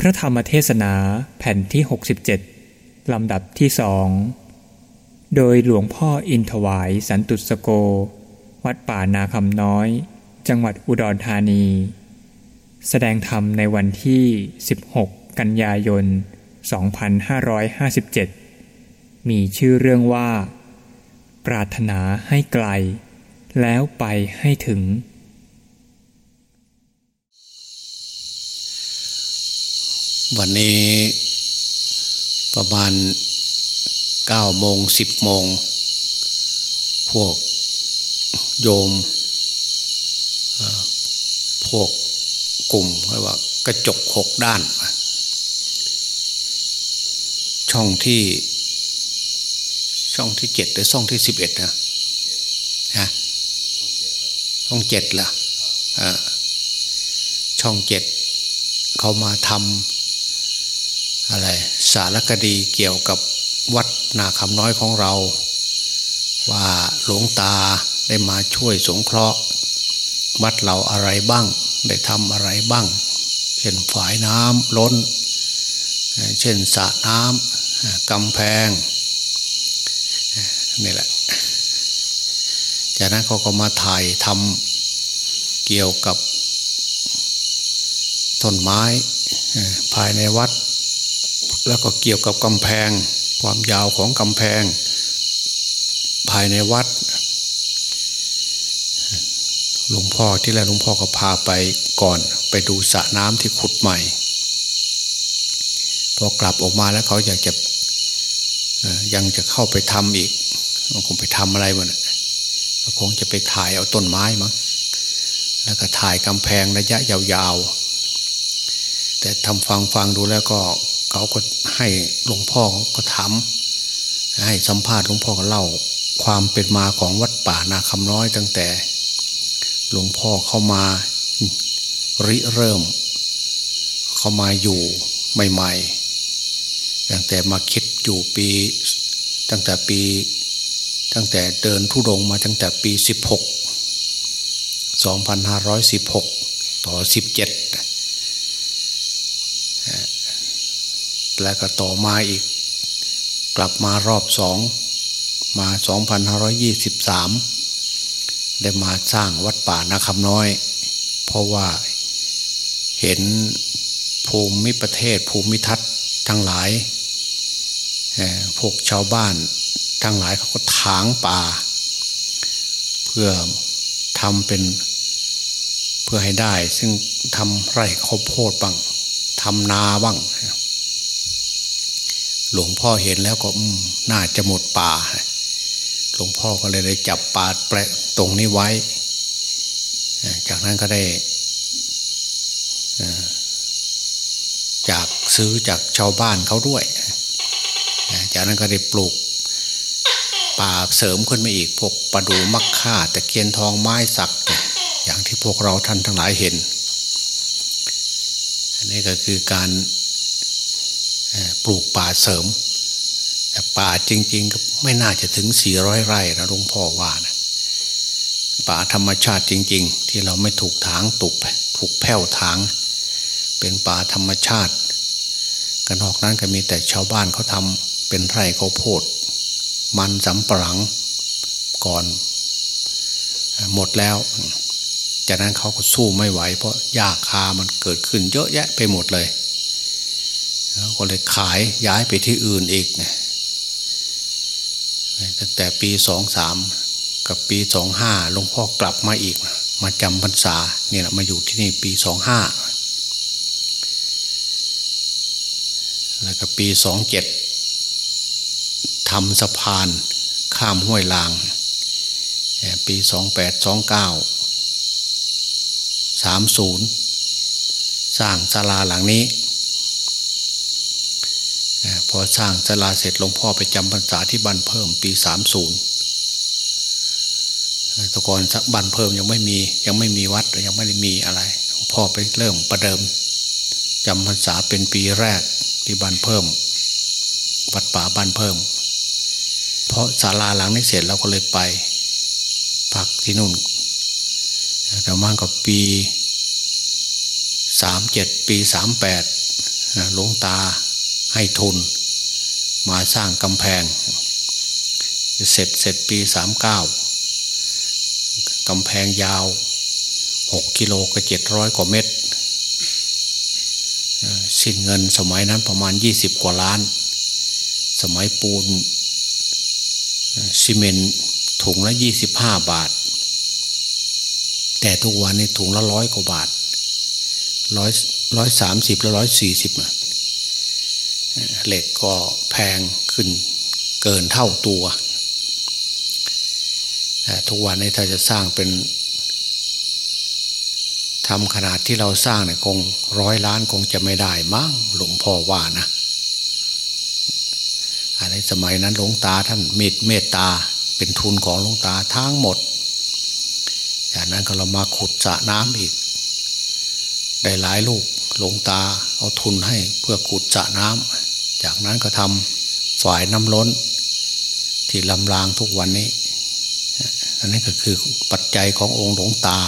พระธรรมเทศนาแผ่นที่ 67 ลำดับที่สองโดยหลวงพ่ออินถวายสันตุสโก วัดป่านาคำน้อย จังหวัดอุดรธานี แสดงธรรมในวันที่ 16 กันยายน 2557 มีชื่อเรื่องว่า ปรารถนาให้ไกล แล้วไปให้ถึง วันนี้ประมาณเก้าโมงสิบโมง พวกโยม พวกกลุ่มเรียกว่ากระจกหกด้าน ช่องที่ ช่องที่เจ็ดหรือช่องที่สิบเอ็ดนะฮะช่องเจ็ดล่ะช่องเจ็ดเขามาทำ อะไรสารคดีเกี่ยวกับวัดนาคำน้อยของเรา ว่าหลวงตาได้มาช่วยสงเคราะห์ วัดเราอะไรบ้างได้ทำอะไรบ้าง เช่นฝายน้ำล้น เช่นสระน้ำกำแพงนี่แหละ จากนั้นเขาก็มาถ่ายทำเกี่ยวกับต้นไม้ภายในวัด แล้วก็เกี่ยวกับกำแพง ความยาวของกำแพง ภายในวัดหลวงพ่อที่แรกหลวงพ่อก็พาไปก่อน ไปดูสระน้ำที่ขุดใหม่ พอกลับออกมาแล้วเขาอยากจะยังจะเข้าไปทำอีกคงไปทำอะไรมันคงจะไปถ่ายเอาต้นไม้มั้งแล้วก็ถ่ายกำแพงระยะยาวๆแต่ทำฟังฟังดูแล้วก็ เขาก็ให้หลวงพ่อก็ถามให้สัมภาษณ์หลวงพ่อก็เล่าความเป็นมาของวัดป่านาคำน้อยตั้งแต่ หลวงพ่อเข้ามาริเริ่ม เข้ามาอยู่ใหม่ๆตั้งแต่มาคิดอยู่ปี ตั้งแต่ปี ตั้งแต่เดินทุรงมาตั้งแต่ปี 16 2516 ต่อ 17 แล้วก็ต่อมาอีก กลับมารอบสองมา 2523 ได้มาสร้างวัดป่านาคำน้อย เพราะว่าเห็นภูมิประเทศภูมิทัศน์ทั้งหลายพวกชาวบ้านทั้งหลายเขาก็ถางป่า เพื่อทำเป็นเพื่อให้ได้ ซึ่งทำไร่ข้าวโพดบ้างทำนาบ้าง หลวงพ่อเห็นแล้วก็น่าจะหมดป่า หลวงพ่อก็เลยได้จับป่าแปะตรงนี้ไว้ จากนั้นก็ได้จากซื้อจากชาวบ้านเขาด้วย จากนั้นก็ได้ปลูกป่าเสริมขึ้นมาอีกพวกประดูมักค่าตะเคียนทองไม้สัก อย่างที่พวกเราท่านทั้งหลายเห็น อันนี้ก็คือการ ปลูกป่าเสริมแต่ป่าจริง ๆ ก็ไม่น่าจะถึงสี่ร้อยไร่นะหลวงพ่อว่านะป่าธรรมชาติจริง ๆ ที่เราไม่ถูกถางตุกถูกแผ่วถาง เป็นป่าธรรมชาติกันนอกนั้นก็มีแต่ชาวบ้านเขาทำเป็นไร่ข้าวโพด มันสำปะหลังก่อน หมดแล้ว จากนั้นเขาก็สู้ไม่ไหว เพราะหญ้าคามันเกิดขึ้นเยอะแยะไปหมดเลย ก็เลยขายย้ายไปที่อื่นอีกตั้งแต่ปีสองสามกับปีสองห้าหลวงพ่อกลับมาอีก มาจำพรรษาเนี่ยมาอยู่ที่นี่ปีสองห้าแล้วก็ปีสองเจ็ดทำสะพานข้ามห้วยลาง ปีสองแปดสองเก้าสามศูนย์สร้างศาลาหลังนี้ พอสร้างศาลาเสร็จหลวงพ่อไปจำพรรษาที่บันเพิ่มปีสามศูนย์ตะกอนบันเพิ่มยังไม่มียังไม่มีวัดยังไม่ได้มีอะไรหลวงพ่อไปเริ่มประเดิมจำพรรษาเป็นปีแรกที่บันเพิ่ม วัดป่าบันเพิ่ม เพราะศาลาหลังนี้เสร็จเราก็เลยไปพักที่นู่นแต่มากับปีสามเจ็ดปีสามแปดหลวงตาให้ทุน มาสร้างกำแพง เสร็จเสร็จปีสามเก้ากำแพงยาวหกกิโลก็เจ็ดร้อยกว่าเมตร สิ้นเงินสมัยนั้นประมาณยี่สิบกว่าล้าน สมัยปูนซีเมนถุงละยี่สิบห้าบาท แต่ทุกวันนี้ถุงละร้อยกว่าบาทร้อยร้อยสามสิบและร้อยสี่สิบ เหล็กก็แพงขึ้นเกินเท่าตัว ทุกวันนี้ถ้าจะสร้างเป็นทำขนาดที่เราสร้างเนี่ยคงร้อยล้านคงจะไม่ได้มั้งหลวงพ่อว่านะอันในสมัยนั้นหลวงตาท่านเมตเมตตาเป็นทุนของหลวงตาทั้งหมด จากนั้นก็เรามาขุดสระน้ำอีก ได้หลายลูกหลวงตาเอาทุนให้เพื่อขุดสระน้ำ จากนั้นก็ทำฝ่ายน้ำล้น ที่ลำรางทุกวันนี้อันนี้ก็คือปัจจัยขององค์หลวงตา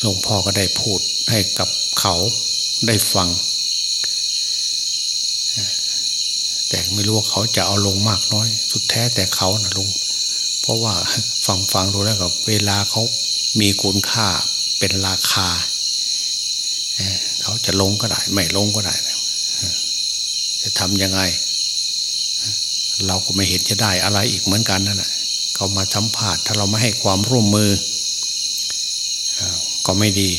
หลวงพ่อก็ได้พูดให้กับเขาได้ฟัง แต่ไม่รู้ว่าเขาจะเอาลงมากน้อย สุดแท้แต่เขานะลุงเพราะว่าฟังฟังดูแล้วกับเวลาเขามีคุณค่าเป็นราคาเขา จะลงก็ได้ ไม่ลงก็ได้ จะทำยังไง เราก็ไม่เห็นจะได้อะไรอีกเหมือนกันนั่นแหละเขามาสัมผัสถ้าเราไม่ให้ความร่วมมือ ก็ไม่ดี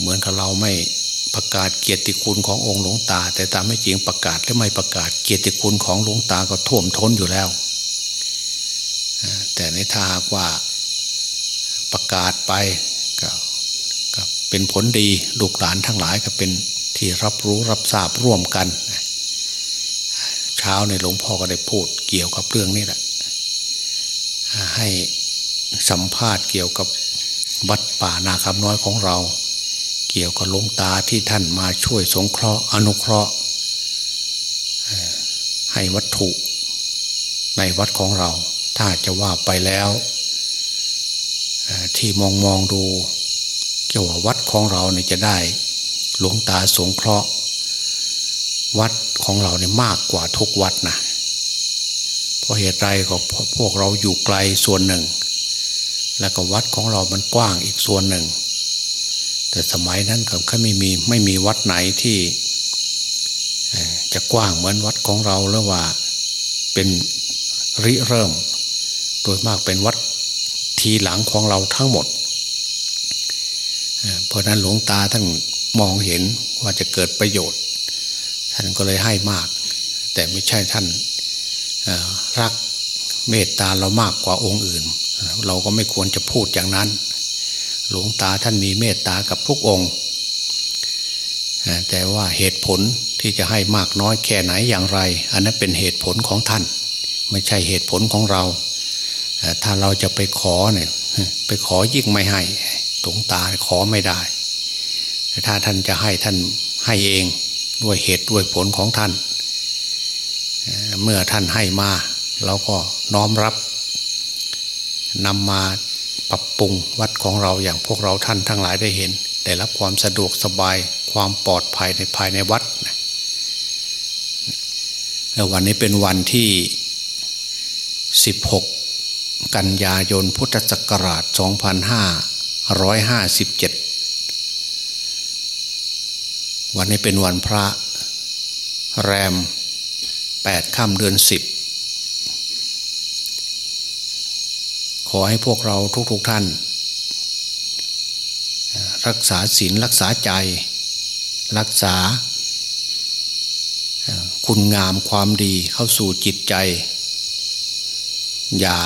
เหมือนกับเราไม่ประกาศเกียรติคุณขององค์หลวงตา แต่ตามไม่จริงประกาศหรือไม่ประกาศเกียรติคุณของหลวงตาก็ท่วมท้นอยู่แล้ว แต่ในถ้าหากว่าประกาศไป เป็นผลดีลูกหลานทั้งหลายก็เป็นที่รับรู้รับทราบร่วมกัน เช้าในหลวงพ่อก็ได้พูดเกี่ยวกับเรื่องนี้แหละ ให้สัมภาษณ์เกี่ยวกับวัดป่านาคำน้อยของเรา เกี่ยวกับลงตาที่ท่านมาช่วยสงเคราะห์อนุเคราะห์ให้วัตถุในวัดของเรา ถ้าจะว่าไปแล้ว ที่มองมองดู เกี่ยวกับวัดของเราเนี่ยจะได้หลวงตาสงเคราะห์ วัดของเราเนี่ยมากกว่าทุกวัดนะเพราะเหตุไรก็พวกเราอยู่ไกลส่วนหนึ่ง แล้วก็วัดของเรามันกว้างอีกส่วนหนึ่ง แต่สมัยนั้นก็ไม่มีไม่มีวัดไหนที่จะกว้างเหมือนวัดของเราหรือว่าเป็นริเริ่ม โดยมากเป็นวัดทีหลังของเราทั้งหมด เพราะนั้นหลวงตาท่านมองเห็นว่าจะเกิดประโยชน์ ท่านก็เลยให้มาก แต่ไม่ใช่ท่านรักเมตตาเรามากกว่าองค์อื่น เราก็ไม่ควรจะพูดอย่างนั้น หลวงตาท่านมีเมตตากับทุกองค์ แต่ว่าเหตุผลที่จะให้มากน้อยแค่ไหนอย่างไร อันนั้นเป็นเหตุผลของท่าน ไม่ใช่เหตุผลของเรา ถ้าเราจะไปขอเนี่ยไปขอยิ่งไม่ให้ หลวงตาขอไม่ได้ ถ้าท่านจะให้ท่านให้เองด้วยเหตุด้วยผลของท่าน เมื่อท่านให้มาเราก็น้อมรับนำมาปรับปรุงวัดของเราอย่างพวกเราท่านทั้งหลายได้เห็น ได้รับความสะดวกสบายความปลอดภัยในภายในวัดวันนี้เป็นวันที่ 16 กันยายนพุทธศักราช2005 2557วันนี้เป็นวันพระ แรม8ค่ำเดือน10ขอให้พวกเราทุกๆทท่าน รักษาศีลรักษาใจ รักษา คุณงามความดีเข้าสู่จิตใจ อย่า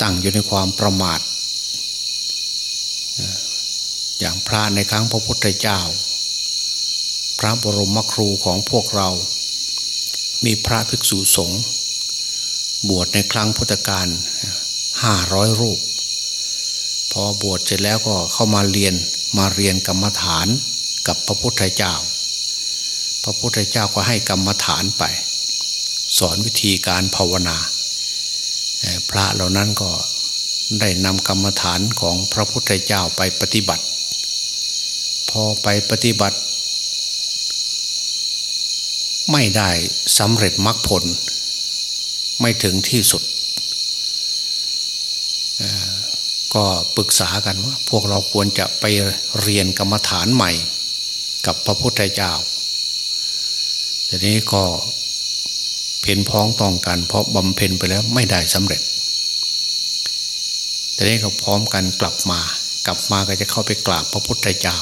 ตั้งอยู่ในความประมาท อย่างพระในครั้งพระพุทธเจ้า พระบรมครูของพวกเรา มีพระภิกษุสงฆ์บวชในครั้งพุทธกาลห้าร้อยรูป พอบวชเสร็จแล้วก็เข้ามาเรียนมาเรียนกรรมฐานกับพระพุทธเจ้า พระพุทธเจ้าก็ให้กรรมฐานไป สอนวิธีการภาวนา พระเหล่านั้นก็ได้นำกรรมฐานของพระพุทธเจ้าไปปฏิบัติ พอไปปฏิบัติ ไม่ได้สำเร็จมรรคผล ไม่ถึงที่สุด ก็ปรึกษากันว่า พวกเราควรจะไปเรียนกรรมฐานใหม่ กับพระพุทธเจ้าทีนี้ก็เพ่นพ้องต้องกัน เพราะบำเพ็ญไปแล้วไม่ได้สำเร็จแต่นี้ก็พร้อมกันกลับมา กลับมาก็จะเข้าไปกราบพระพุทธเจ้า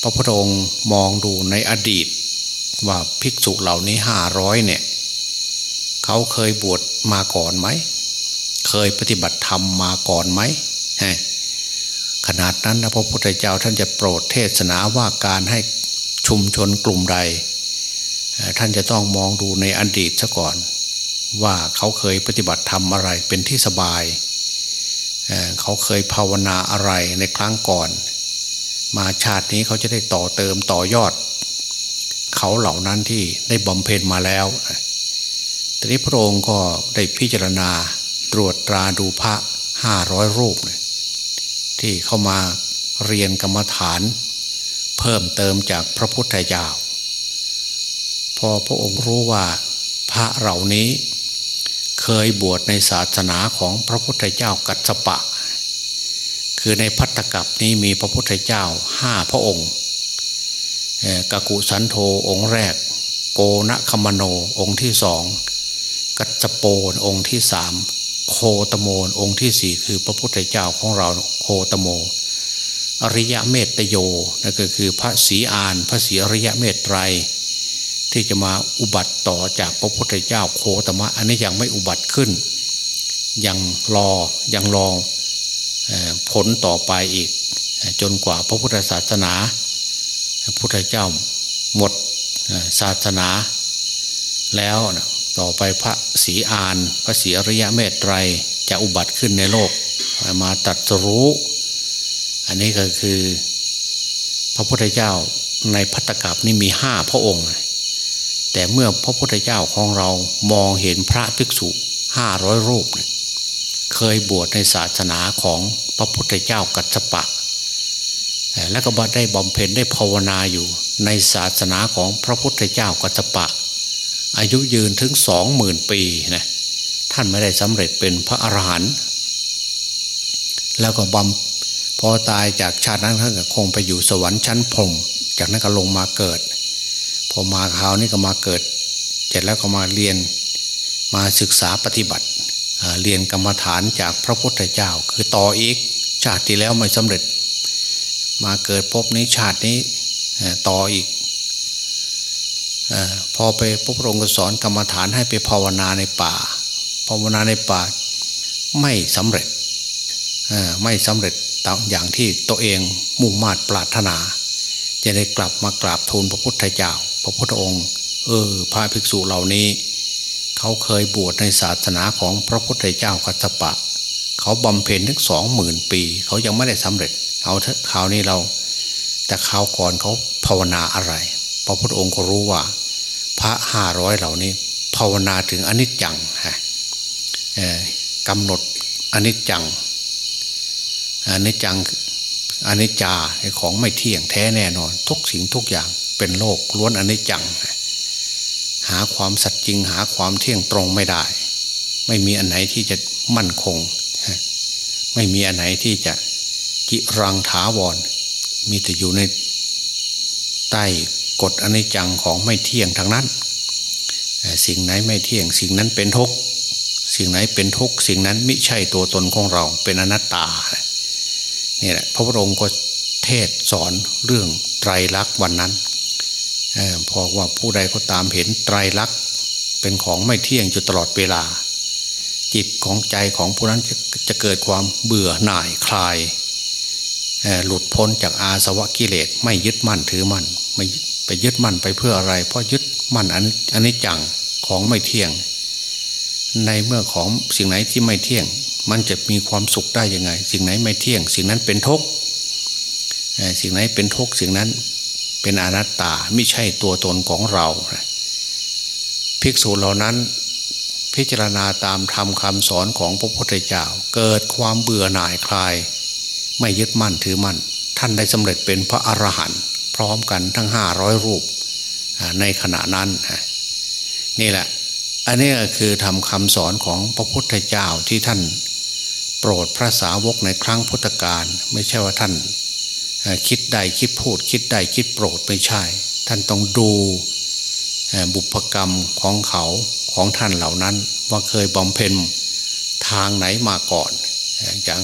พระพุทธองค์มองดูในอดีต ว่าภิกษุเหล่านี้ห้าร้อยเนี่ย เขาเคยบวชมาก่อนไหม เคยปฏิบัติธรรมมาก่อนไหมขนาดนั้นนะพระพุทธเจ้าท่านจะโปรดเทศนาว่าการให้ชุมชนกลุ่มใด ท่านจะต้องมองดูในอดีตซะก่อน ว่าเขาเคยปฏิบัติธรรมอะไรเป็นที่สบาย เขาเคยภาวนาอะไรในครั้งก่อน มาชาตินี้เขาจะได้ต่อเติมต่อยอด เขาเหล่านั้นที่ได้บำเพ็ญมาแล้วทีนี้พระองค์ก็ได้พิจารณาตรวจตราดูพระห้าร้อยรูป ที่เข้ามาเรียนกรรมฐาน เพิ่มเติมจากพระพุทธเจ้าพอพระองค์รู้ว่าพระเหล่านี้เคยบวชในศาสนาของพระพุทธเจ้ากัสปะ คือในพัตตกับนี้มีพระพุทธเจ้าห้าพระองค์กกุสันโธองค์แรก โกนคมโนองค์ที่สองกัจโปนองค์ที่สามโคตโมนองค์ที่สี่คือพระพุทธเจ้าของเราโคตโม อริยะเมตโยนั่นก็คือพระศรีอาน พระศรีอริยะเมตไตร ที่จะมาอุบัติต่อจากพระพุทธเจ้าโคตมะ อันนี้ยังไม่อุบัติขึ้น ยังรอยังรอ ผลต่อไปอีก จนกว่าพระพุทธศาสนาพุทธเจ้าหมดศาสนา แล้วต่อไปพระศรีอาน พระศรีอริยะเมตไตรจะอุบัติขึ้นในโลก มาตัดรู้ อันนี้ก็คือ พระพุทธเจ้าในพัตตกับนี่มีห้าพระองค์ แต่เมื่อพระพุทธเจ้าของเรามองเห็นพระภิกษุห้าร้อยรูปเคยบวชในศาสนาของพระพุทธเจ้ากัจจปะ และก็ได้บำเพ็ญได้ภาวนาอยู่ในศาสนาของพระพุทธเจ้ากัจจปะ อายุยืนถึงสองหมื่นปีนะท่านไม่ได้สำเร็จเป็นพระอรหันต์แล้วก็บำพอตายจากชาตินั้นท่านก็คงไปอยู่สวรรค์ชั้นพรมจากนั้นก็ลงมาเกิด พอมาคราวนี้ก็มาเกิด เสร็จแล้วก็มาเรียนมาศึกษาปฏิบัติ เรียนกรรมฐานจากพระพุทธเจ้า คือต่ออีกชาติที่แล้วไม่สำเร็จ มาเกิดพบนี้ชาตินี้ต่ออีกอพอไปพระองค์สอนกรรมฐานให้ไปภาวนาในป่า ภาวนาในป่าไม่สำเร็จไม่สำเร็จตามอย่างที่ตัวเองมุ่งมา่ปรารถนา จะได้กลับมากราบทูลพระพุทธเจ้า พระพุทธองค์ เออพระภิกษุเหล่านี้ เขาเคยบวชในศาสนาของพระพุทธเจ้ากัสปะ เขาบำเพ็ญถึงสองหมื่นปี เขายังไม่ได้สำเร็จ เอาเถอะคราวนี้เรา แต่คราวก่อนเขาภาวนาอะไร พระพุทธองค์ก็รู้ว่า พระห้าร้อยเหล่านี้ ภาวนาถึงอนิจจังฮะกำหนดอนิจจังอนิจจังอนิจจาของไม่เที่ยงแท้แน่นอน ทุกสิ่งทุกอย่างเป็นโลกล้วนอนิจจัง หาความสัตย์จริงหาความเที่ยงตรงไม่ได้ ไม่มีอันไหนที่จะมั่นคง ไม่มีอันไหนที่จะกิรังถาวร มีแต่อยู่ในใต้กฎอนิจจังของไม่เที่ยงทั้งนั้น สิ่งไหนไม่เที่ยง สิ่งนั้นเป็นทุกสิ่งไหนเป็นทุกสิ่งนั้นไม่ใช่ตัวตนของเราเป็นอนัตตานี่แหละพระพุทธองค์ก็เทศสอนเรื่องไตรลักษณ์วันนั้น พอว่าผู้ใดก็ตามเห็นไตรลักษณ์เป็นของไม่เที่ยงอยู่ตลอดเวลา จิตของใจของผู้นั้นจะจะเกิดความเบื่อหน่ายคลายหลุดพ้นจากอาสวะกิเลสไม่ยึดมั่นถือมั่นไม่ไปยึดมั่นไปเพื่ออะไร เพราะยึดมั่นอันนี้จังของไม่เที่ยง ในเมื่อของสิ่งไหนที่ไม่เที่ยง มันจะมีความสุขได้ยังไง สิ่งไหนไม่เที่ยง สิ่งนั้นเป็นทุกข์สิ่งไหนเป็นทุกข์สิ่งนั้น เป็นอนัตตาไม่ใช่ตัวตนของเรา ภิกษุเหล่านั้น พิจารณาตามธรรมคำสอนของพระพุทธเจ้า เกิดความเบื่อหน่ายคลาย ไม่ยึดมั่นถือมั่น ท่านได้สำเร็จเป็นพระอรหันต์พร้อมกันทั้งห้าร้อยรูปในขณะนั้น นี่แหละ อันนี้คือทำคำสอนของพระพุทธเจ้าที่ท่านโปรดพระสาวกในครั้งพุทธกาลไม่ใช่ว่าท่าน คิดใดคิดพูด คิดใดคิดโปรดไม่ใช่ ท่านต้องดูบุพกรรมของเขาของท่านเหล่านั้น ว่าเคยบำเพ็ญทางไหนมาก่อน อย่าง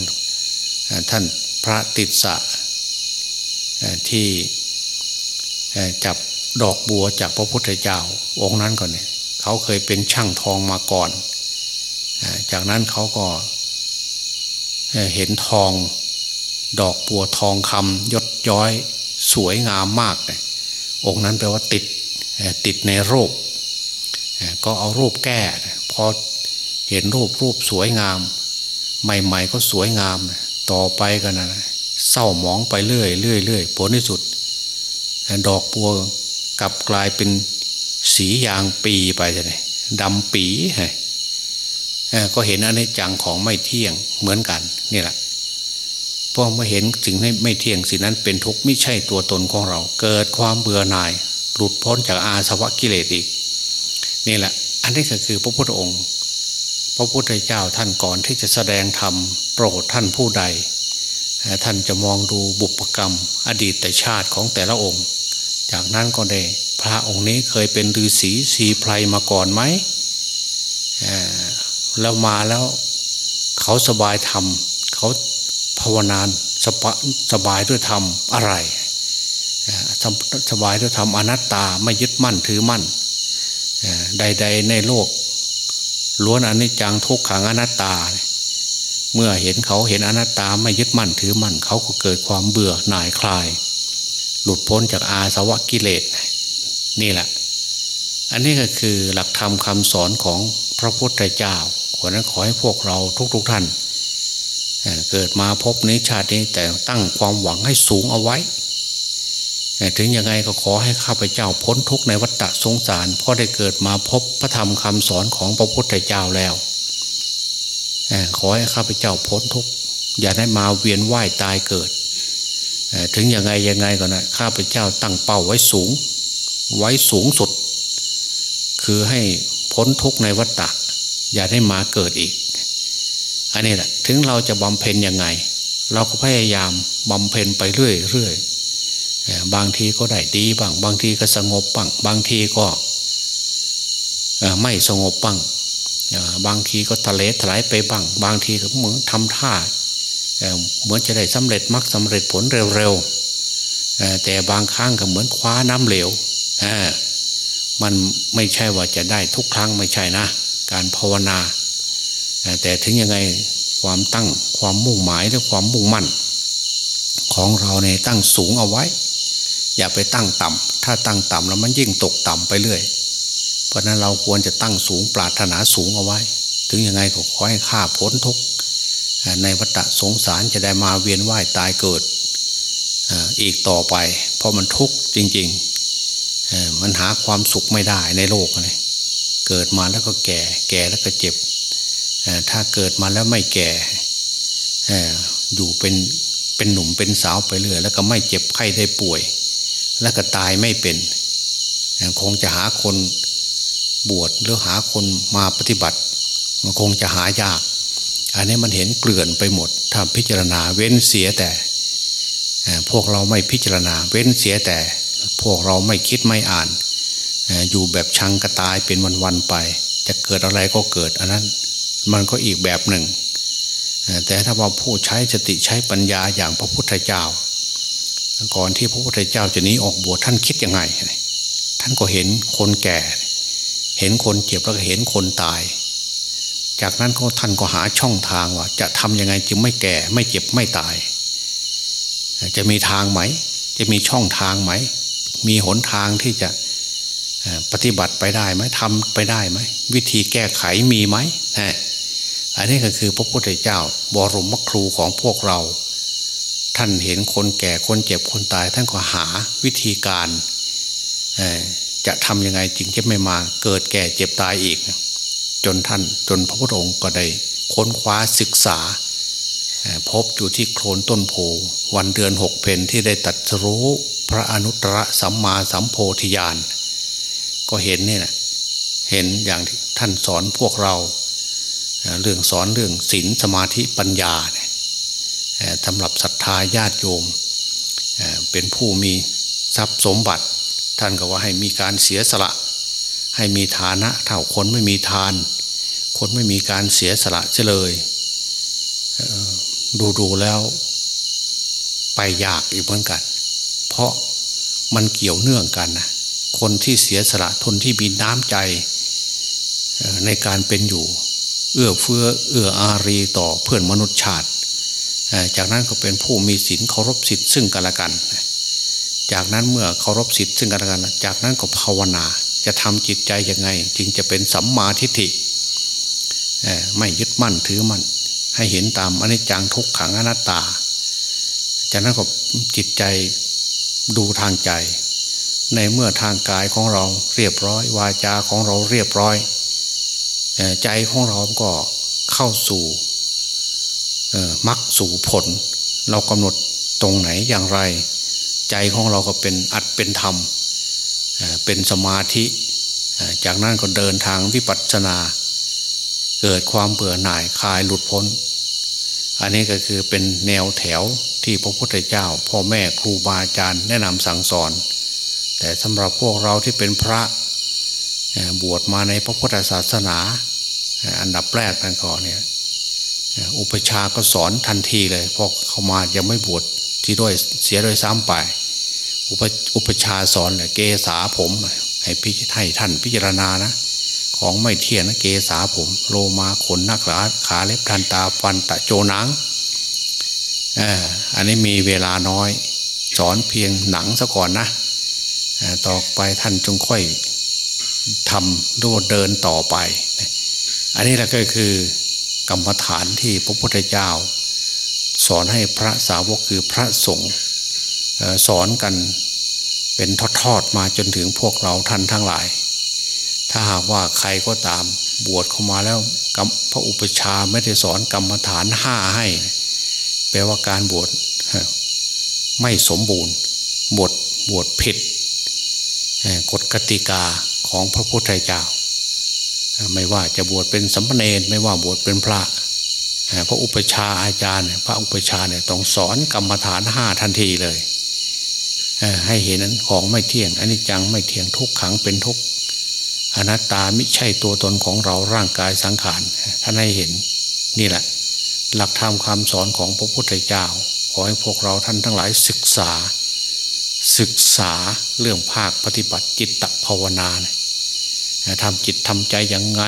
ท่านพระติสสะที่จับดอกบัวจากพระพุทธเจ้าองค์นั้นก่อนเนี่ยเขาเคยเป็นช่างทองมาก่อน จากนั้นเขาก็เห็นทอง ดอกบัวทองคำยดย้อยสวยงามมากเลยองค์นั้นแปลว่าติดติดในรูป ก็เอารูปแก้พอเห็นรูปรูปสวยงาม ใหม่ๆก็สวยงาม ต่อไปกันนะเศร้าหมองไปเรื่อยเรื่อยเรื่อยผลที่สุด ดอกบัวกลับกลายเป็นสียางปีไปเลยดำปีก็เห็นอันนี้จังของไม่เที่ยงเหมือนกันนี่แหละ พอมาเห็นสิ่งไม่เที่ยงสิ่งนั้นเป็นทุกข์ไม่ใช่ตัวตนของเรา เกิดความเบื่อหน่าย หลุดพ้นจากอาสวะกิเลสอีกนี่แหละ อันนี้ก็คือพระพุทธองค์ พระพุทธเจ้าท่านก่อนที่จะแสดงธรรมโปรดท่านผู้ใด ท่านจะมองดูบุพกรรม อดีตชาติของแต่ละองค์ จากนั้นก็ได้พระองค์นี้เคยเป็นฤาษีสีไพรมาก่อนไหมแล้วมาแล้วเขาสบายธรรมเขาาวนานสบสบายด้วยธรรมอะไรสบายด้วยธรรมอนัตตาไม่ยึดมั่นถือมั่นใด ๆ ในโลกล้วนอนิจจังทุกขังอนัตตา เมื่อเห็นเขาเห็นอนัตตาไม่ยึดมั่นถือมั่นเขาก็เกิดความเบื่อหน่ายคลาย หลุดพ้นจากอาสวะกิเลสนี่แหละ อันนี้ก็คือหลักธรรมคำสอนของพระพุทธเจ้าขอนั้นขอให้พวกเราทุกๆทท่าน เกิดมาพบนี้ชาตินี้แต่ตั้งความหวังให้สูงเอาไว้ ถึงยังไงก็ขอให้ข้าพเจ้าพ้นทุกข์ในวัฏสงสาร เพราะได้เกิดมาพบพระธรรมคำสอนของพระพุทธเจ้าแล้วขอให้ข้าพเจ้าพ้นทุกข์อย่าได้มาเวียนว่ายตายเกิด ถึงยังไงยังไงก็นะข้าพเจ้าตั้งเป้าไว้สูง ไว้สูงสุด คือให้พ้นทุกข์ในวัฏฏะอย่าได้มาเกิดอีก อันนี้แหละถึงเราจะบำเพ็ญยังไง เราก็พยายามบำเพ็ญไปเรื่อยเรื่อยบางทีก็ได้ดีบ้าง บางทีก็สงบบ้าง บางทีก็ไม่สงบบ้างบางทีก็ทะเลถลายไปบ้าง บางทีก็เหมือนทำท่าเหมือนจะได้สำเร็จมรรคสาเร็จผลเร็วๆแต่บางครั้งก็เหมือนคว้าน้ำเหลวมันไม่ใช่ว่าจะได้ทุกครั้งไม่ใช่นะ การภาวนา แต่ถึงยังไงความตั้งความมุ่งหมายและความมุ่งมั่น ของเราในตั้งสูงเอาไว้ อย่าไปตั้งต่ำถ้าตั้งต่ำแล้วมันยิ่งตกต่ำไปเรื่อย เพราะนั้นเราควรจะตั้งสูงปรารถนาสูงเอาไว้ ถึงยังไงก็ขอให้ข้าพ้นทุกในวัฏสงสารจะได้มาเวียนว่ายตายเกิดอีกต่อไป เพราะมันทุกข์จริงๆมันหาความสุขไม่ได้ในโลกเลยเกิดมาแล้วก็แก่ แก่แล้วก็เจ็บ ถ้าเกิดมาแล้วไม่แก่อยู่เป็นเป็นหนุ่มเป็นสาวไปเรื่อยแล้วก็ไม่เจ็บไข้ได้ป่วย แล้วก็ตายไม่เป็นคงจะหาคนบวชหรือหาคนมาปฏิบัติ มันคงจะหายาก อันนี้มันเห็นเกลื่อนไปหมดถ้าพิจารณาเว้นเสียแต่พวกเราไม่พิจารณาเว้นเสียแต่ พวกเราไม่คิดไม่อ่าน อยู่แบบชังกระตายเป็นวันๆไป จะเกิดอะไรก็เกิด อันนั้น มันก็อีกแบบหนึ่ง แต่ถ้าว่าผู้ใช้สติใช้ปัญญาอย่างพระพุทธเจ้า ก่อนที่พระพุทธเจ้าจะนี้ออกบวชท่านคิดยังไง ท่านก็เห็นคนแก่ เห็นคนเจ็บแล้วก็เห็นคนตาย จากนั้นก็ท่านก็หาช่องทางว่า จะทำยังไงจึงไม่แก่ไม่เจ็บไม่ตาย จะมีทางไหม จะมีช่องทางไหม มีหนทางที่จะปฏิบัติไปได้ไหมทำไปได้ไหม วิธีแก้ไขมีไหม อันนี้ก็คือพระพุทธเจ้าบรมครูของพวกเรา ท่านเห็นคนแก่คนเจ็บคนตาย ท่านก็หาวิธีการจะทำยังไงจึงจะไม่มาเกิดแก่เจ็บตายอีก จนท่านจนพระพุทธองค์ก็ได้ค้นคว้าศึกษา พบอยู่ที่โคลนต้นโพวันเดือนหกเพนที่ได้ตัดรู้พระอนุตตรสัมมาสัมโพธิญาณก็เห็นนี่นะเห็นอย่างที่ท่านสอนพวกเรา เรื่องสอนเรื่องศีลสมาธิปัญญาเนี่ยสำหรับศรัทธาญาติโยมเป็นผู้มีทรัพย์สมบัติ ท่านก็ว่าให้มีการเสียสละ ให้มีฐานะเท่าคนไม่มีทาน คนไม่มีการเสียสละเลยดูดูแล้ว ไปยากอีกเหมือนกัน เพราะมันเกี่ยวเนื่องกันนะคนที่เสียสละทนที่มีน้ำใจในการเป็นอยู่ เอื้อเฟื้อเอื้ออารีต่อเพื่อนมนุษย์ชาติ จากนั้นก็เป็นผู้มีศีลเคารพสิทธิ์ซึ่งกันและกัน จากนั้นเมื่อเคารพสิทธิ์ซึ่งกันและกัน จากนั้นก็ภาวนาจะทำจิตใจยังไง จึงจะเป็นสัมมาทิฏฐิไม่ยึดมั่นถือมั่นให้เห็นตามอนิจจังทุกขังอนัตตา จากนั้นก็จิตใจดูทางใจ ในเมื่อทางกายของเราเรียบร้อย วาจาของเราเรียบร้อย ใจของเราก็เข้าสู่มักสู่ผล เรากำหนดตรงไหนอย่างไร ใจของเราก็เป็นอัดเป็นธรรมเป็นสมาธิ จากนั้นก็เดินทางวิปัสสนา เกิดความเบื่อหน่ายคลายหลุดพ้น อันนี้ก็คือเป็นแนวแถวที่พระพุทธเจ้า พ่อแม่ครูบาอาจารย์แนะนำสั่งสอน แต่สำหรับพวกเราที่เป็นพระ บวชมาในพระพุทธศาสนา อันดับแรกนั่นก่อนเนี่ยอุปชาก็สอนทันทีเลยพอเข้ามายังไม่บวชที่ด้วยเสียด้วยซ้ำไป อุปอุปชาสอนเลยเกษาผม ให้พิจให้ท่านพิจารณานะ ของไม่เที่ยงนะเกษาผม โลมาขนนักขาขาเล็บทันตาฟันตะโจนังอันนี้มีเวลาน้อย สอนเพียงหนังซะก่อนนะต่อไปท่านจงค่อย ทำดูเดินต่อไป อันนี้แหละก็คือกรรมฐานที่พระพุทธเจ้า สอนให้พระสาวกคือพระสงฆ์สอนกันเป็นทอดๆมาจนถึงพวกเราท่านทั้งหลาย ถ้าหากว่าใครก็ตามบวชเข้ามาแล้วพระอุปชาไม่ได้สอนกรรมฐานห้าให้ แปลว่าการบวชไม่สมบูรณ์ บวชบวชผิดกฎกติกา ของพระพุทธเจ้า ไม่ว่าจะบวชเป็นสัมภเนรไม่ว่าบวชเป็นพระพระอุปชาอาจารย์ พระอุปชาเนี่ยต้องสอนกรรมฐานห้าทันทีเลยให้เห็นนั้นของไม่เที่ยงอันนี้จังไม่เที่ยงทุกขังเป็นทุกอนัตตาไม่ใช่ตัวตนของเราร่างกายสังขารท่านให้เห็นนี่แหละ หลักธรรมคำสอนของพระพุทธเจ้า ขอให้พวกเราท่านทั้งหลายศึกษา ศึกษาเรื่องภาคปฏิบัติจิตตภาวนาทำจิตทำใจยังไง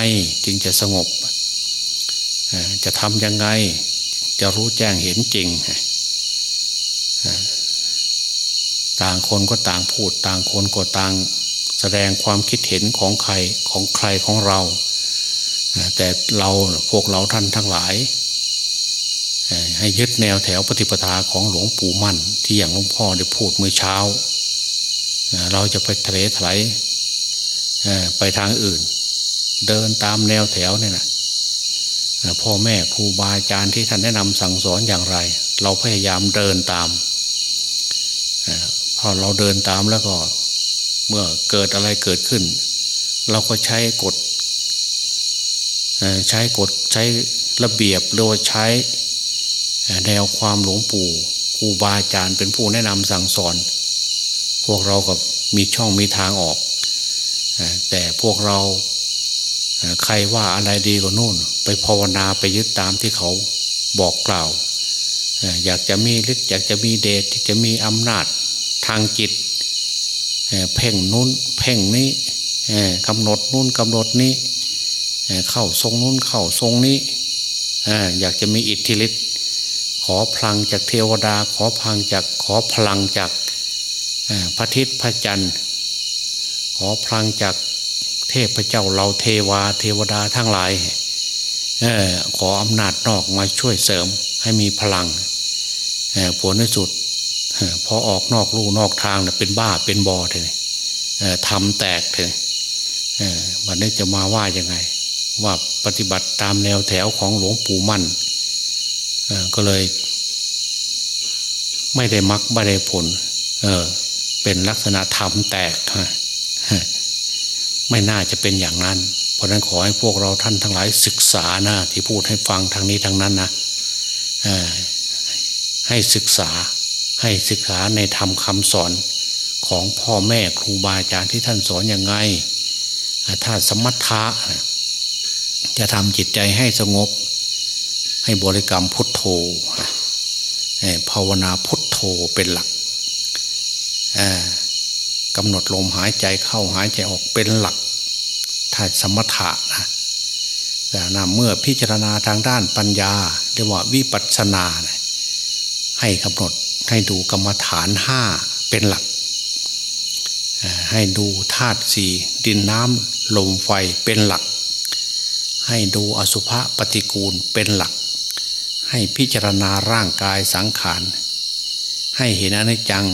จึงจะสงบ จะทำยังไงจะรู้แจ้งเห็นจริง ต่างคนก็ต่างพูดต่างคนก็ต่างแสดงความคิดเห็นของใครของใครของเรา แต่เราพวกเราท่านทั้งหลาย ให้ยึดแนวแถวปฏิปทาของหลวงปู่มั่น ที่อย่างหลวงพ่อได้พูดเมื่อเช้า เราจะไปทะเลถลายไปทางอื่น เดินตามแนวแถวเนี่ยนะพ่อแม่ครูบาอาจารย์ที่ท่านแนะนำสั่งสอนอย่างไร เราพยายามเดินตามพอเราเดินตามแล้วก็เมื่อเกิดอะไรเกิดขึ้น เราก็ใช้กฎใช้กฎใช้ระเบียบหรือว่าใช้ แนวความหลวงปู่ครูบาอาจารย์เป็นผู้แนะนำสั่งสอน พวกเราก็มีช่องมีทางออก แต่พวกเราใครว่าอะไรดีกว่านู่น ไปภาวนาไปยึดตามที่เขาบอกกล่าว อยากจะมีฤทธิ์อยากจะมีเดชจะมีอำนาจทางจิตเพ่งนู้นเพ่งนี้กำหนดนู้นกำหนดนี้เข้าทรงนู้นเข้าทรงนี้อยากจะมีอิทธิฤทธิ์ อพลังจากเทวดา ขอพลังจากขอพลังจากพระทิตพระจันทร์ขอพลังจากเทพเจ้าเราเทวาเทวดาทั้งหลายอขออำนาจนอกมาช่วยเสริมให้มีพลังผลในสุดพอออกนอกลู่นอกทางเป็นบ้าเป็นบอเลยทำแตกเลยวันนี้จะมาว่ายังไง ว่าปฏิบัติตามแนวแถวของหลวงปู่มั่น ก็เลย ไม่ได้มักไม่ได้ผล เออ เป็นลักษณะธรรมแตกไม่น่าจะเป็นอย่างนั้น เพราะนั้นขอให้พวกเราท่านทั้งหลายศึกษานะที่พูดให้ฟังทางนี้ทางนั้นนะให้ศึกษาให้ศึกษาในธรรมคำสอนของพ่อแม่ครูบาอาจารย์ที่ท่านสอนอย่างไง ถ้าสมถะจะทำจิตใจให้สงบ ให้บริกรรมพุทโธภาวนาพุทโธเป็นหลักกำหนดลมหายใจเข้าหายใจออกเป็นหลักถ้าสมถะนะแต่นเมื่อพิจารณาทางด้านปัญญาเรียกว่าวิปัสสนาให้กำหนดให้ดูกรรมฐานห้าเป็นหลัก ให้ดูธาตุสี่ดินน้ำลมไฟเป็นหลัก ให้ดูอสุภะปฏิกูลเป็นหลัก ให้พิจารณาร่างกายสังขาร ให้เห็นอนิจจัง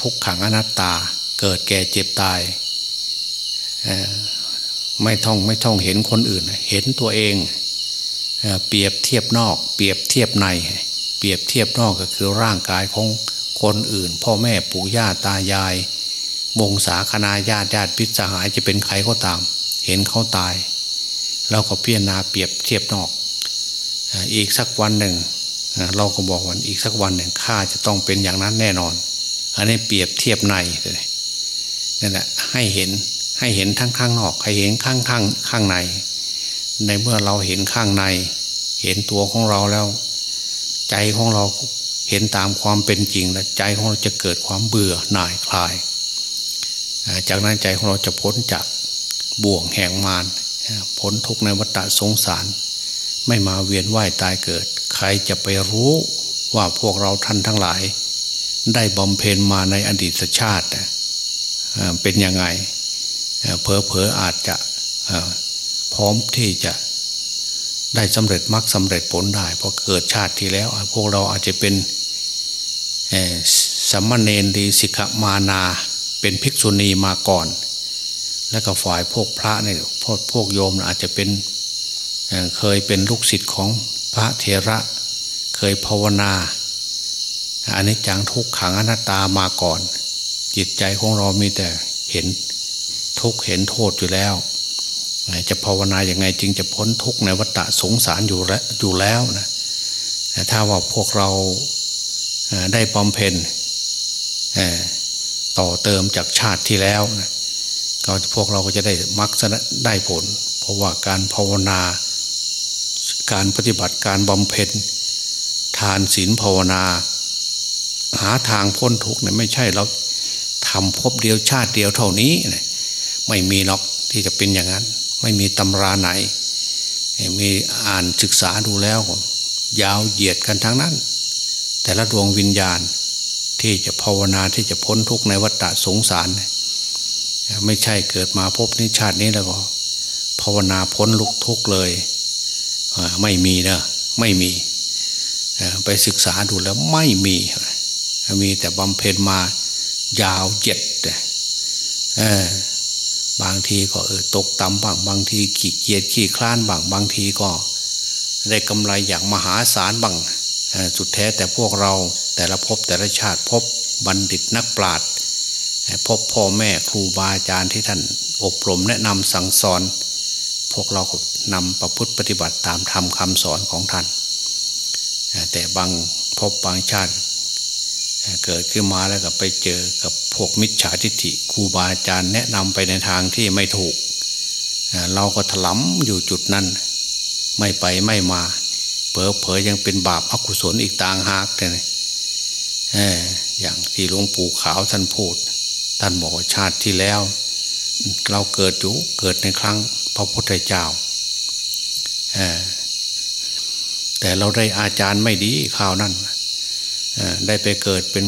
ทุกขังอนัตตาเกิดแก่เจ็บตาย ไม่ท่องไม่ท่องเห็นคนอื่น เห็นตัวเองเปรียบเทียบนอก เปรียบเทียบใน เปรียบเทียบนอกก็คือร่างกายของคนอื่น พ่อแม่ปู่ย่าตายาย วงศาคณาญาติญาติพิษสหายจะเป็นใครก็ตาม เห็นเขาตาย เราก็พิจารณาเปรียบเทียบนอก อีกสักวันหนึ่ง เราก็บอกว่าอีกสักวันหนึ่งข้าจะต้องเป็นอย่างนั้นแน่นอน อันนี้เปรียบเทียบในนั่นแหละให้เห็นให้เห็นทั้งข้างนอก ให้เห็นข้างข้างข้างใน ในเมื่อเราเห็นข้างใน เห็นตัวของเราแล้ว ใจของเราเห็นตามความเป็นจริง แล้วใจของเราจะเกิดความเบื่อหน่ายคลาย จากนั้นใจของเราจะพ้นจากบ่วงแห่งมารพ้นทุกในวัฏสงสาร ไม่มาเวียนว่ายตายเกิด ใครจะไปรู้ว่าพวกเราท่านทั้งหลาย ได้บำเพ็ญมาในอดีตชาติเป็นยังไงเพอเพออาจจะพร้อมที่จะได้สำเร็จมรรคสำเร็จผลได้เพราะเกิดชาติที่แล้ว พวกเราอาจจะเป็นสัมมาเนรีสิกมานาเป็นภิกษุณีมาก่อน แล้วก็ฝ่ายพวกพระเนี่ยพวกพวกโยมอาจจะเป็น เคยเป็นลูกศิษย์ของพระเทระ เคยภาวนาอันนี้จังทุกขังอนัตตามาก่อน จิตใจของเรามีแต่เห็นทุกเห็นโทษอยู่แล้ว จะภาวนาอย่างไงจึงจะพ้นทุกในวัฏสงสารอยู่แล้วอยู่แล้วนะถ้าว่าพวกเราได้บำเพ็ญต่อเติมจากชาติที่แล้วนะก็พวกเราก็จะได้มักจะได้ผล เพราะว่าการภาวนา การปฏิบัติการบำเพ็ญทานศีลภาวนา หาทางพ้นทุกข์เนี่ยไม่ใช่เราทำพบเดียวชาติเดียวเท่านี้นไม่มีหรอกที่จะเป็นอย่างนั้น ไม่มีตำราไหน มีอ่านศึกษาดูแล้ว ยาวเหยียดกันทั้งนั้น แต่ละดวงวิญญาณที่จะภาวนาที่จะพ้นทุกข์ในวัฏสงสาร ไม่ใช่เกิดมาพบนิชาตินี้แล้วก็ ภาวนาพ้นลุกทุกข์เลย ไม่มีนะไม่มีไปศึกษาดูแล้วไม่มี มีแต่บำเพ็ญมายาวเจ็ดบางทีก็เออตกต่ำบ้างบางทีขี้เกียจขี้คลานบ้างบางทีก็ ได้กำไรอย่างมหาศาลบ้างสุดแท้แต่พวกเราแต่ละภพแต่ละชาติพบบัณฑิตนักปราชญ์พบพ่อแม่ครูบาอาจารย์ที่ท่านอบรมแนะนำสั่งสอน พวกเราก็ นำประพฤติปฏิบัติตามธรรมคำสอนของท่าน แต่บางพบบางชาติ เกิดขึ้นมาแล้วก็ไปเจอกับพวกมิจฉาทิฏฐิครูบาอาจารย์แนะนำไปในทางที่ไม่ถูก เราก็ถลำอยู่จุดนั้น ไม่ไปไม่มาเผลอเผยยังเป็นบาปอกุศลอีกต่างหากเลยอย่างที่หลวงปู่ขาวท่านพูด ท่านบอกว่าชาติที่แล้ว เราเกิดอยู่เกิดในครั้งพระพุทธเจ้า แต่เราได้อาจารย์ไม่ดีข่าวนั้นได้ไปเกิดเป็น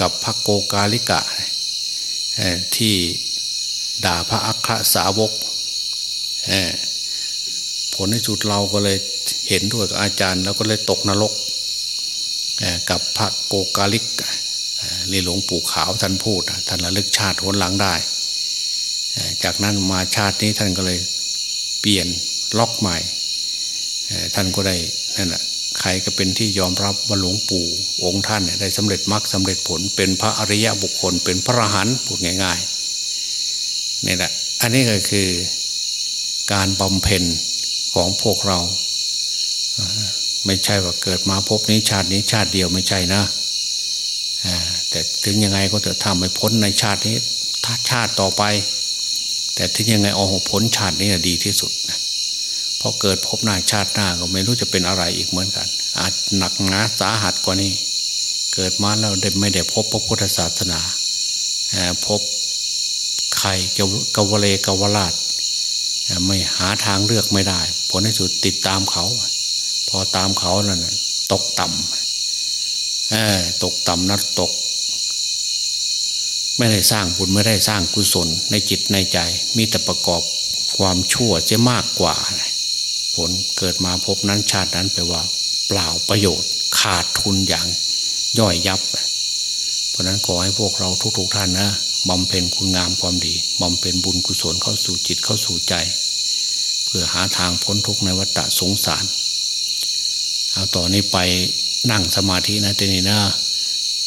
กับพระโกกาลิกะที่ด่าพระอัครสาวกผลในสุดเราก็เลยเห็นด้วยกับอาจารย์ แล้วก็เลยตกนรกกับพระโกกาลิกเรียหลวงปู่ขาวท่านพูดท่านระลึกชาติหนหลังได้ จากนั้นมาชาตินี้ท่านก็เลยเปลี่ยนล็อกใหม่ ท่านก็ได้นั่นแหะใครก็เป็นที่ยอมรับว่าหลวงปู่องค์ท่านได้สำเร็จมรรคสาเร็จผล เป็นพระอริยะบุคคล เป็นพระอรหันต์พูดง่ายๆนี่แหละอันนี้ก็คือการบำเพ็ญของพวกเรา ไม่ใช่ว่าเกิดมาพบนี้ชาตินี้ชาติเดียวไม่ใช่นะแต่ถึงยังไงก็เถอะทำให้พ้นในชาตินี้ชาติต่อไป แต่ถึงยังไงออกผลชาตินี้ดีที่สุดนะ พอเกิดพบหน้าชาติหน้าก็ไม่รู้จะเป็นอะไรอีกเหมือนกัน อาจหนักหนาสาหัสกว่านี้ เกิดมาแล้วไม่ได้พบพระพุทธศาสนาพบใครกวเลกวราชไม่หาทางเลือกไม่ได้ ผลในสุดติดตามเขา พอตามเขานั่นตกต่ำตกต่ำนัดตก ไม่ได้สร้างบุญไม่ได้สร้างกุศลในจิตในใจ มีแต่ประกอบความชั่วจะมากกว่า ผลเกิดมาพบนั้นชาตินั้นแปลว่า เปล่าประโยชน์ ขาดทุนอย่างย่อยยับ เพราะนั้นขอให้พวกเราทุกๆทท่านนะบำเพ็ญคุณงามความดีบำเพ็ญบุญกุศลเข้าสู่จิตเข้าสู่ใจ เพื่อหาทางพ้นทุกข์ในวัฏสงสาร เอาต่อนนี้ไปนั่งสมาธินะเจนี่นะ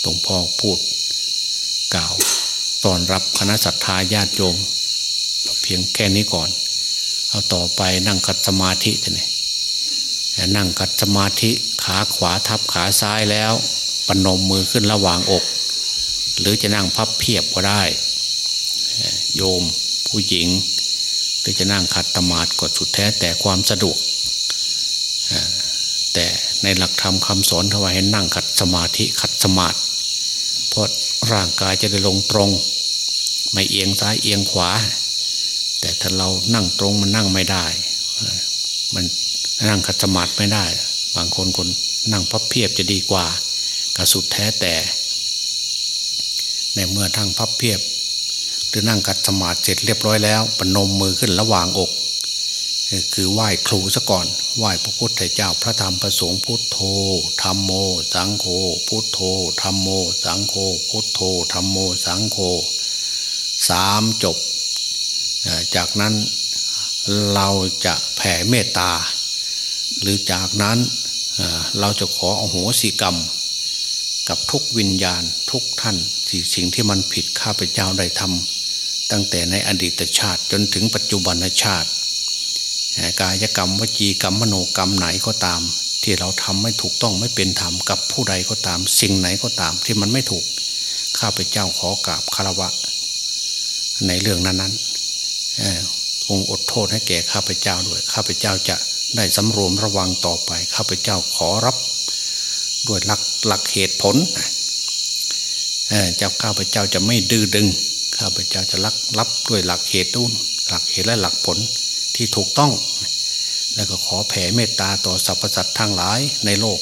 ตรงพ่อพูด กล่าวตอนรับคณะสัตยาญาติโยมเพียงแค่นี้ก่อน เอาต่อไปนั่งกัดสมาธิเนีนั่งกัดสมาธิขาขวาทับขาซ้ายแล้วปนมมือขึ้นระหว่างอก หรือจะนั่งพับเพียบก็ได้ โยมผู้หญิง หรือจะนั่งขัดตมาดก็สุดแท้แต่ความสะดวก แต่ในหลักธรรมคำสอนทว่าให้นั่งขัดสมาธิขัดสมาธิเพราะร่างกายจะได้ลงตรง ไม่เอียงซ้ายเอียงขวา แต่ถ้าเรานั่งตรงมันนั่งไม่ได้ มันนั่งขัดสมาธิไม่ได้ บางคนคนนั่งพับเพียบจะดีกว่าก็สุดแท้แต่ ในเมื่อทั้งพับเพียบ หรือนั่งกัดสมาธิเสร็จเรียบร้อยแล้วปนมมือขึ้นระหว่างอก คือไหว้ครูซะก่อน ไหว้พระพุทธเจ้าพระธรรมพระสงฆ์พุทโธธรรมโม สังโฆพุทโธธรรมโม สังโฆพุทโธธรรมโม สังโฆสามจบ จากนั้นเราจะแผ่เมตตา หรือจากนั้นเราจะขออโหสิกรรม กับทุกวิญญาณทุกท่านสิ่งที่มันผิดข้าพเจ้าได้ทำตั้งแต่ในอดีตชาติจนถึงปัจจุบันชาติ กายกรรมวจีกรรมมโนกรรมไหนก็ตาม ที่เราทำไม่ถูกต้องไม่เป็นธรรมกับผู้ใดก็ตาม สิ่งไหนก็ตามที่มันไม่ถูกข้าพเจ้าขอกราบคารวะ ในเรื่องนั้นๆ องค์อดโทษให้แก่ข้าพเจ้าด้วย ข้าพเจ้าจะได้สำรวมระวังต่อไป ข้าพเจ้าขอรับ ด้วยหลักหลักเหตุผลเจ้าข้าพเจ้าจะไม่ดื้อดึง ข้าพเจ้าจะรักรับด้วยหลักเหตุนู่นหลักเหตุและหลักผลที่ถูกต้อง แล้วก็ขอแผ่เมตตาต่อสรรพสัตว์ทั้งหลายในโลก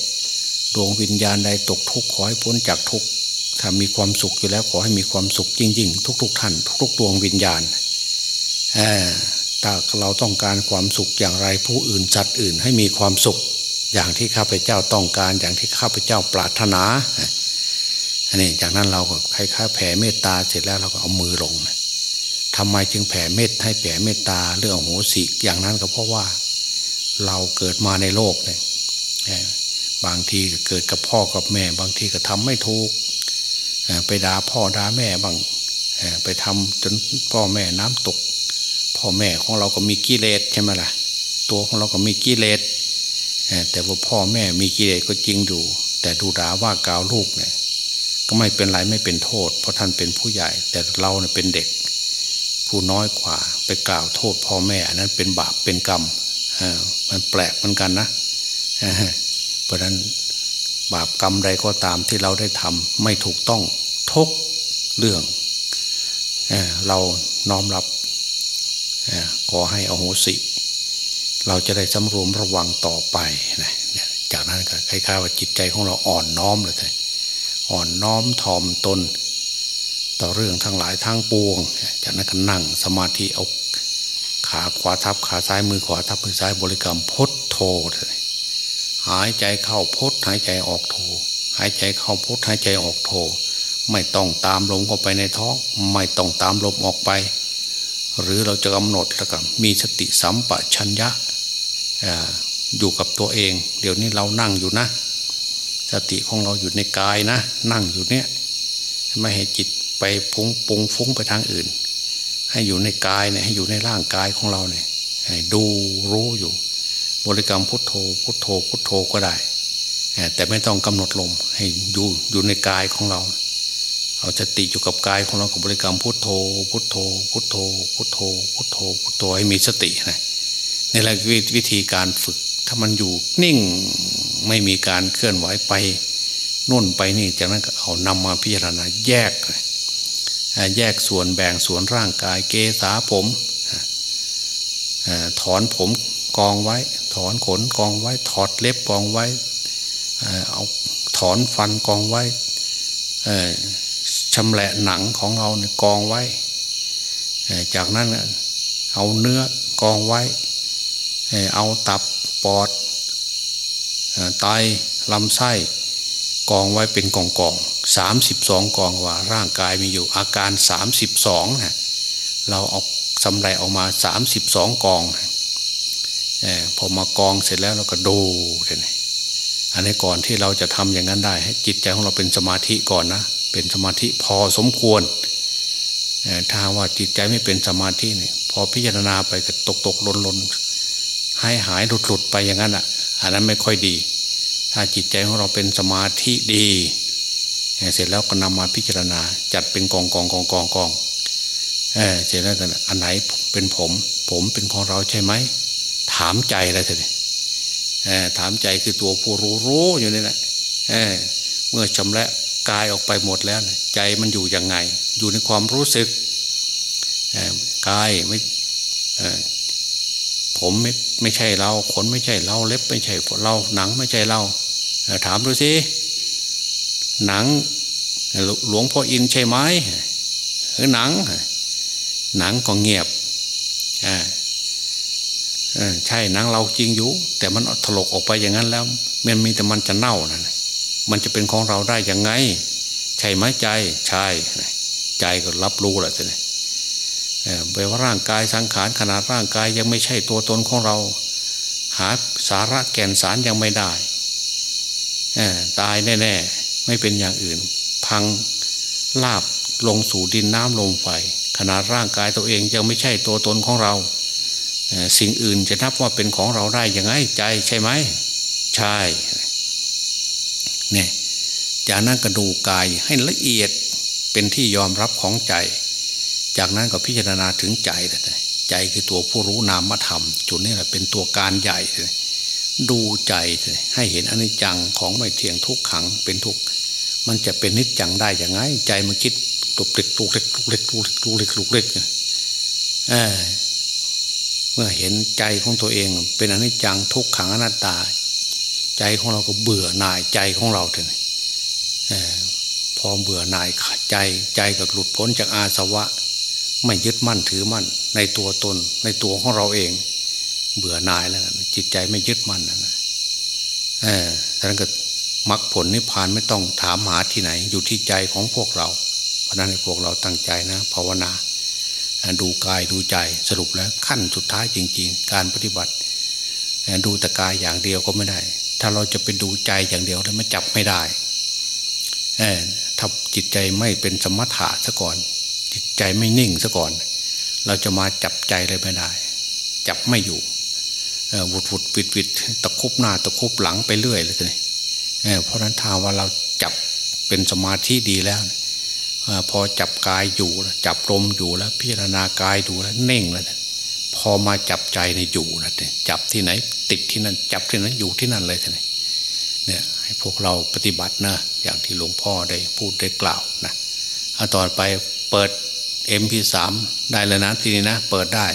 ดวงวิญญาณใดตกทุกข์ขอให้พ้นจากทุกข์ถ้ามีความสุขอยู่แล้วขอให้มีความสุขจริง ๆ ทุก ๆ ท่าน ทุกๆดวงวิญญาณ ถ้าเราต้องการความสุขอย่างไรผู้อื่นจัดอื่นให้มีความสุข อย่างที่ข้าพเจ้าต้องการอย่างที่ข้าพเจ้าปรารถนาอันนี้จากนั้นเราก็คล้ายๆแผ่เมตตาเสร็จแล้วเราก็เอามือลงทำไมจึงแผ่เมตให้แผ่เมตตาเรื่องโหสิอย่างนั้นก็เพราะว่า เราเกิดมาในโลกเนี่ยบางทีเกิดกับพ่อกับแม่ บางทีก็ทำไม่ถูกไปด่าพ่อด่าแม่บางไปทำจนพ่อแม่น้ำตก พ่อแม่ของเราก็มีกิเลสใช่ไหมล่ะ ตัวของเราก็มีกิเลสแต่ว่าพ่อแม่มีกิเลสก็จริงอยู่ แต่ดูด่าว่ากล่าวลูกเนี่ยก็ไม่เป็นไรไม่เป็นโทษ เพราะท่านเป็นผู้ใหญ่ แต่เราเนี่ยเป็นเด็ก ผู้น้อยกว่า ไปกล่าวโทษ พ่อแม่อันนั้นเป็นบาปเป็นกรรมมันแปลกเหมือนกันนะเพราะนั้นบาปกรรมใดก็ตามที่เราได้ทำไม่ถูกต้องทุกเรื่องเราน้อมรับ ขอให้อโหสิ เราจะได้สำรวมระวังต่อไปนะจากนั้นก็คล้ายๆว่าจิตใจของเราอ่อนน้อมเลย อ่อนน้อมถ่อมตน ต่อเรื่องทั้งหลายทั้งปวง จากนั้นก็นั่งสมาธิเอาขาขวาทับขาซ้ายมือขวาทับมือซ้ายบริกรรมพดโทเลยหายใจเข้าพดหายใจออกโท หายใจเข้าพดหายใจออกโท ไม่ต้องตามลมเข้าไปในท้อง ไม่ต้องตามลมออกไป หรือเราจะกำหนดแล้วก็มีสติสัมปชัญญะอยู่กับตัวเอง เดี๋ยวนี้เรานั่งอยู่นะ สติของเราอยู่ในกายนะ นั่งอยู่เนี่ยไม่ให้จิตไปพุงปุงฟุ้งไปทางอื่น ให้อยู่ในกายเนี่ยให้อยู่ในร่างกายของเราเนี่ยให้ดูรู้อยู่ บริกรรมพุทโธ พุทโธพุทโธก็ได้ แต่ไม่ต้องกำหนดลมให้อยู่อยู่ในกายของเรา เอาสติอยู่กับกายของเรากับบริกรรมพุทโธ พุทโธ พุทโธ พุทโธ พุทโธ พุทโธให้มีสตินะนี่แหละวิธีการฝึก ถ้ามันอยู่นิ่งไม่มีการเคลื่อนไหวไปน่นไปนี่จากนั้นเอานำมาพิจารณาแยก แยกส่วนแบ่งส่วนร่างกายเกษาผม ถอนผมกองไว้ ถอนขนกองไว้ ถอดเล็บกองไว้ เอาถอนฟันกองไว้ ชำแหละหนังของเราเนี่ยกองไว้ จากนั้นเอาเนื้อกองไว้ เอาตับปอดไตลำไส้กองไว้เป็นกองกองสามสิบสองกองว่าร่างกายมีอยู่อาการสามสิบสองนะเราเอาสำไรออกมาสามสิบสองกองอพอมากองเสร็จแล้วเราก็ดูเลยอันนี้ก่อนที่เราจะทำอย่างนั้นได้ให้จิตใจของเราเป็นสมาธิก่อนนะ เป็นสมาธิพอสมควรถ้าว่าจิตใจไม่เป็นสมาธินี่พอพิจารณาไปก็ตกตกหล่นหล่นให้หายหลุดหลุดไปอย่างนั้นอะอันนั้นไม่ค่อยดี ถ้าจิตใจของเราเป็นสมาธิดี เสร็จแล้วก็นำมาพิจารณาจัดเป็นกองกองกองกองกองเเสร็จแล้วกันอันไหนเป็นผม ผมเป็นของเราใช่ไหมถามใจอะไรเถอะถามใจคือตัวผู้รู้รู้อยู่นี่แหละเเมื่อชำระ กายออกไปหมดแล้วใจมันอยู่ยังไง อยู่ในความรู้สึกกายไม่ผมไม่ไม่ใช่เราขนไม่ใช่เราเล็บไม่ใช่เราหนังไม่ใช่เราถามดูสิหนังหลวงพ่ออินใช่ไหมหรือหนัง หนังก็เงียบใช่หนังเราจริงอยู่ แต่มันถลกออกไปอย่างนั้นแล้ว มันมีแต่มันจะเน่านะ มันจะเป็นของเราได้ยังไง ใช่ไหมใจใช่ใจก็รับรู้แหละท่านแปลว่าร่างกายสังขารขนาดร่างกายยังไม่ใช่ตัวตนของเรา หาสาระแก่นสารยังไม่ได้ตายแน่ๆ ไม่เป็นอย่างอื่น พังลาบลงสู่ดินน้ำลมไฟขนาดร่างกายตัวเองยังไม่ใช่ตัวตนของเรา สิ่งอื่นจะนับว่าเป็นของเราได้ยังไงใจใช่ไหม ใช่ เนี่ยจากนั้นกระดูกายให้ละเอียดเป็นที่ยอมรับของใจ จากนั้นก็พิจารณาถึงใจเลยใจคือตัวผู้รู้นามธรรม จุดนี้แหละเป็นตัวการใหญ่เลยดูใจเลยให้เห็นอนิจจังของไม่เที่ยงทุกขังเป็นทุกมันจะเป็นนิจจังได้อย่างไง ใจมันคิดตุกเล็กตุกเล็กตุกเล็กตุกเล็กตุกเล็กตุกเล็กเมื่อเห็นใจของตัวเอง เป็นอนิจจังทุกขังอนัตตา ใจของเราก็เบื่อหน่ายใจของเราเถอะพอเบื่อหน่ายใจใจก็หลุดพ้นจากอาสวะ ไม่ยึดมั่นถือมั่น ในตัวตนในตัวของเราเอง เบื่อหน่ายแล้วจิตใจไม่ยึดมั่นนะเออท่านก็มรรคผลนิพพานไม่ต้องถามหาที่ไหน อยู่ที่ใจของพวกเรา เพราะนั้นพวกเราตั้งใจนะภาวนาดูกายดูใจสรุปแล้วขั้นสุดท้ายจริง ๆ การปฏิบัติ ดูแต่กายอย่างเดียวก็ไม่ได้ ถ้าเราจะไปดูใจอย่างเดียวแล้วมันจับไม่ได้ถ้าจิตใจไม่เป็นสมถะซะก่อน จิตใจไม่นิ่งซะก่อน เราจะมาจับใจเลยไม่ได้ จับไม่อยู่วุดวุดปิดปิดตะคุบหน้าตะคุบหลังไปเรื่อยเลยทีเพราะนั้นถ้าว่าเราจับเป็นสมาธิดีแล้วพอจับกายอยู่จับลมอยู่แล้ว พิจารณากายดูแล้วเน่งแล้ว พอมาจับใจในอยู่นะจับที่ไหน ติดที่นั่น จับที่นั้นอยู่ที่นั่นเลยทีนี้เนี่ยให้พวกเราปฏิบัตินะอย่างที่หลวงพ่อได้พูดได้กล่าวนะอต่อไปเปิด MP3 ได้แล้วนะทีนี้นะ เปิดได้